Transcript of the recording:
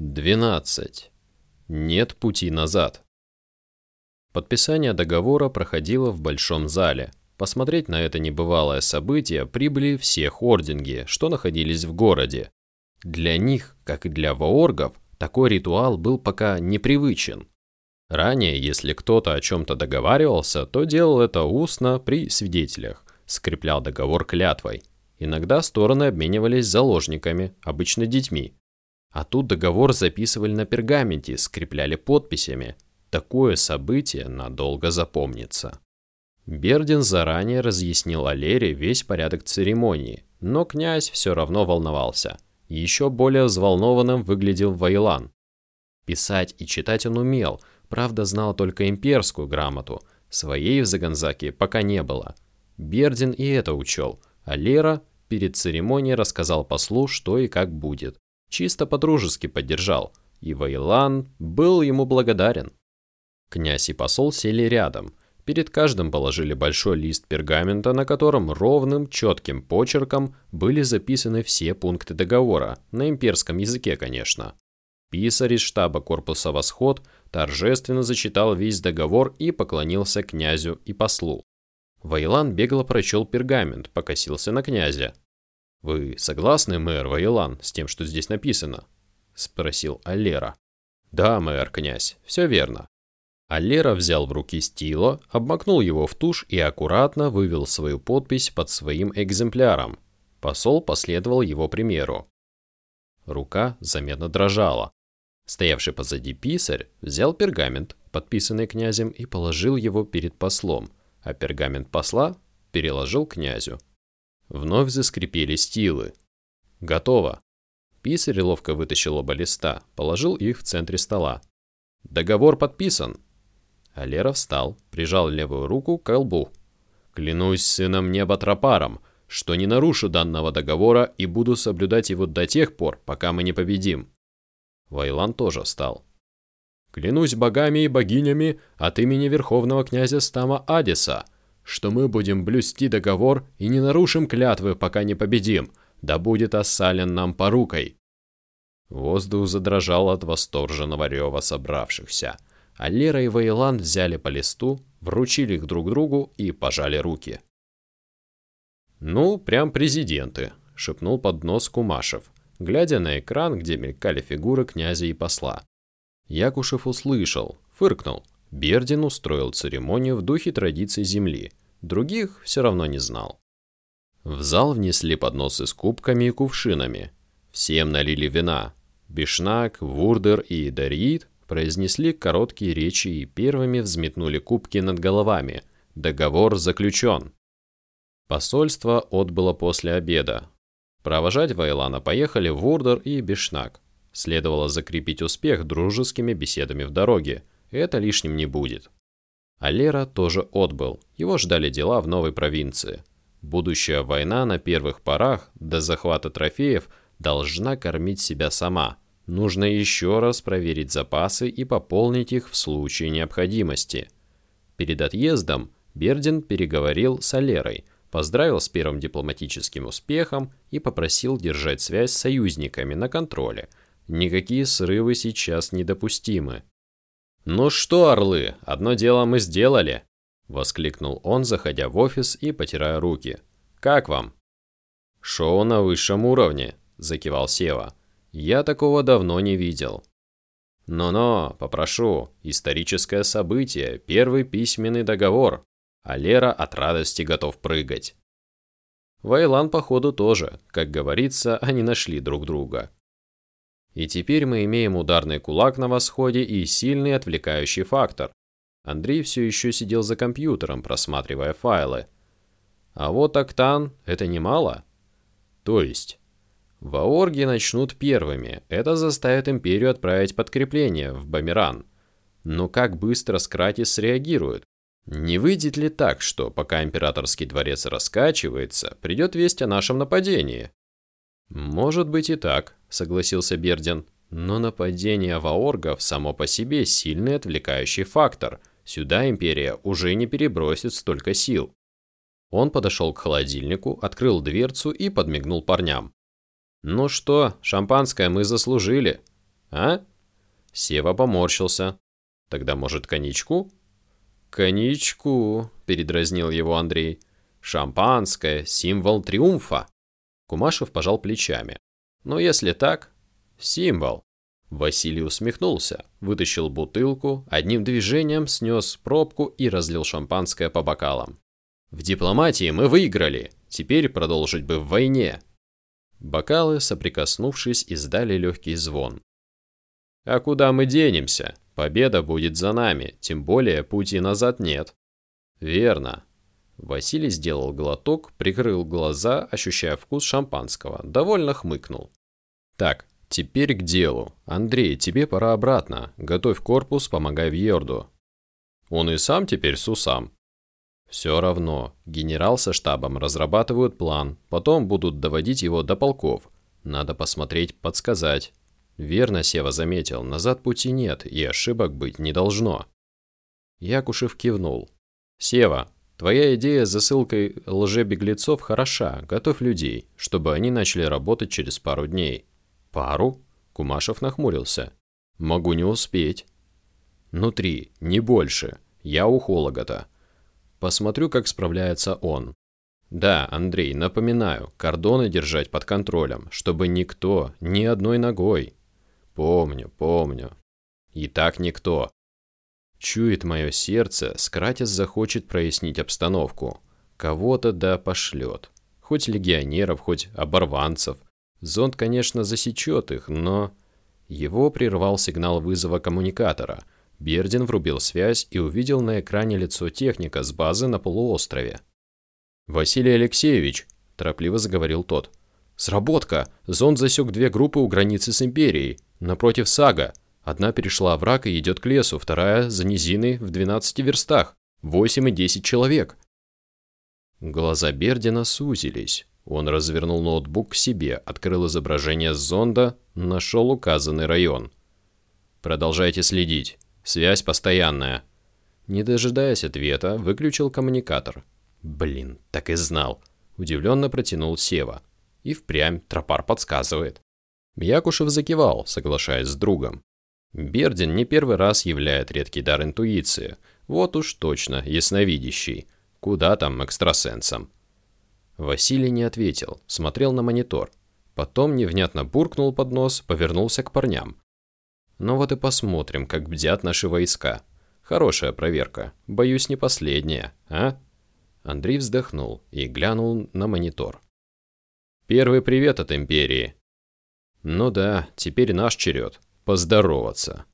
12. Нет пути назад. Подписание договора проходило в большом зале. Посмотреть на это небывалое событие прибыли все хординги, что находились в городе. Для них, как и для вооргов, такой ритуал был пока непривычен. Ранее, если кто-то о чем-то договаривался, то делал это устно при свидетелях, скреплял договор клятвой. Иногда стороны обменивались заложниками, обычно детьми, а тут договор записывали на пергаменте, скрепляли подписями. Такое событие надолго запомнится. Бердин заранее разъяснил Алере весь порядок церемонии, но князь все равно волновался. Еще более взволнованным выглядел Вайлан. Писать и читать он умел, правда знал только имперскую грамоту, своей в Заганзаке пока не было. Бердин и это учел, а Лера перед церемонией рассказал послу, что и как будет. Чисто по-дружески поддержал, и Вайлан был ему благодарен. Князь и посол сели рядом. Перед каждым положили большой лист пергамента, на котором ровным, четким почерком были записаны все пункты договора, на имперском языке, конечно. Писарь из штаба корпуса «Восход» торжественно зачитал весь договор и поклонился князю и послу. Вайлан бегло прочел пергамент, покосился на князя. «Вы согласны, мэр Ваилан, с тем, что здесь написано?» — спросил Аллера. «Да, мэр, князь, все верно». Аллера взял в руки стило, обмакнул его в тушь и аккуратно вывел свою подпись под своим экземпляром. Посол последовал его примеру. Рука заметно дрожала. Стоявший позади писарь взял пергамент, подписанный князем, и положил его перед послом, а пергамент посла переложил князю. Вновь заскрипели стилы. Готово. Писарь ловко вытащил оба листа, положил их в центре стола. Договор подписан. Алера встал, прижал левую руку к лбу. Клянусь сыном неба Тропаром, что не нарушу данного договора и буду соблюдать его до тех пор, пока мы не победим. Вайлан тоже встал. Клянусь богами и богинями от имени верховного князя Стама Адиса – что мы будем блюсти договор и не нарушим клятвы, пока не победим, да будет осален нам порукой». Воздух задрожал от восторженного рева собравшихся, а Лера и Вейлан взяли по листу, вручили их друг другу и пожали руки. «Ну, прям президенты», — шепнул под нос Кумашев, глядя на экран, где мелькали фигуры князя и посла. Якушев услышал, фыркнул, Бердин устроил церемонию в духе традиций Земли. Других все равно не знал. В зал внесли подносы с кубками и кувшинами. Всем налили вина. Бишнак, Вурдер и Дариит произнесли короткие речи и первыми взметнули кубки над головами. Договор заключен. Посольство отбыло после обеда. Провожать Вайлана поехали Вурдер и Бишнак. Следовало закрепить успех дружескими беседами в дороге – это лишним не будет. А тоже отбыл, его ждали дела в новой провинции. Будущая война на первых порах, до захвата трофеев, должна кормить себя сама. Нужно еще раз проверить запасы и пополнить их в случае необходимости. Перед отъездом Бердин переговорил с Алерой, поздравил с первым дипломатическим успехом и попросил держать связь с союзниками на контроле. Никакие срывы сейчас недопустимы. «Ну что, орлы, одно дело мы сделали!» – воскликнул он, заходя в офис и потирая руки. «Как вам?» «Шоу на высшем уровне», – закивал Сева. «Я такого давно не видел». «Но-но, попрошу, историческое событие, первый письменный договор, а Лера от радости готов прыгать». Вайлан, походу, тоже, как говорится, они нашли друг друга. И теперь мы имеем ударный кулак на восходе и сильный отвлекающий фактор. Андрей все еще сидел за компьютером, просматривая файлы. А вот Октан – это немало. То есть, Ваорги начнут первыми. Это заставит Империю отправить подкрепление в Бамиран. Но как быстро Скратис среагирует? Не выйдет ли так, что пока Императорский дворец раскачивается, придет весть о нашем нападении? «Может быть и так», — согласился Бердин. «Но нападение ваоргов само по себе сильный отвлекающий фактор. Сюда Империя уже не перебросит столько сил». Он подошел к холодильнику, открыл дверцу и подмигнул парням. «Ну что, шампанское мы заслужили». а?» Сева поморщился. «Тогда, может, коньячку?» «Коньячку», — передразнил его Андрей. «Шампанское — символ триумфа». Кумашев пожал плечами. «Ну, если так, символ». Василий усмехнулся, вытащил бутылку, одним движением снес пробку и разлил шампанское по бокалам. «В дипломатии мы выиграли, теперь продолжить бы в войне». Бокалы, соприкоснувшись, издали легкий звон. «А куда мы денемся? Победа будет за нами, тем более пути назад нет». «Верно». Василий сделал глоток, прикрыл глаза, ощущая вкус шампанского, довольно хмыкнул. «Так, Теперь к делу. Андрей, тебе пора обратно. Готовь корпус, помогай Вьерду. Он и сам теперь с усам. Все равно. Генерал со штабом разрабатывают план, потом будут доводить его до полков. Надо посмотреть, подсказать. Верно Сева заметил, назад пути нет и ошибок быть не должно. Якушев кивнул. «Сева, твоя идея с засылкой лжебеглецов хороша. Готовь людей, чтобы они начали работать через пару дней. «Пару?» Кумашев нахмурился. «Могу не успеть». «Ну три, не больше. Я у Хологота. Посмотрю, как справляется он. Да, Андрей, напоминаю, кордоны держать под контролем, чтобы никто, ни одной ногой. Помню, помню. И так никто. Чует мое сердце, Скратис захочет прояснить обстановку. Кого-то да пошлет. Хоть легионеров, хоть оборванцев. Зонд, конечно, засечет их, но... Его прервал сигнал вызова коммуникатора. Бердин врубил связь и увидел на экране лицо техника с базы на полуострове. «Василий Алексеевич», – торопливо заговорил тот. «Сработка! Зонд засек две группы у границы с Империей. Напротив Сага. Одна перешла овраг и идет к лесу, вторая – за низиной в 12 верстах. Восемь и десять человек». Глаза Бердина сузились. Он развернул ноутбук к себе, открыл изображение зонда, нашел указанный район. «Продолжайте следить. Связь постоянная». Не дожидаясь ответа, выключил коммуникатор. «Блин, так и знал». Удивленно протянул Сева. И впрямь тропар подсказывает. Якушев закивал, соглашаясь с другом. Бердин не первый раз являет редкий дар интуиции. Вот уж точно, ясновидящий. Куда там экстрасенсам? Василий не ответил, смотрел на монитор. Потом невнятно буркнул под нос, повернулся к парням. Ну вот и посмотрим, как бдят наши войска. Хорошая проверка. Боюсь, не последняя, а? Андрей вздохнул и глянул на монитор. Первый привет от Империи. Ну да, теперь наш черед. Поздороваться.